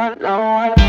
want, no one.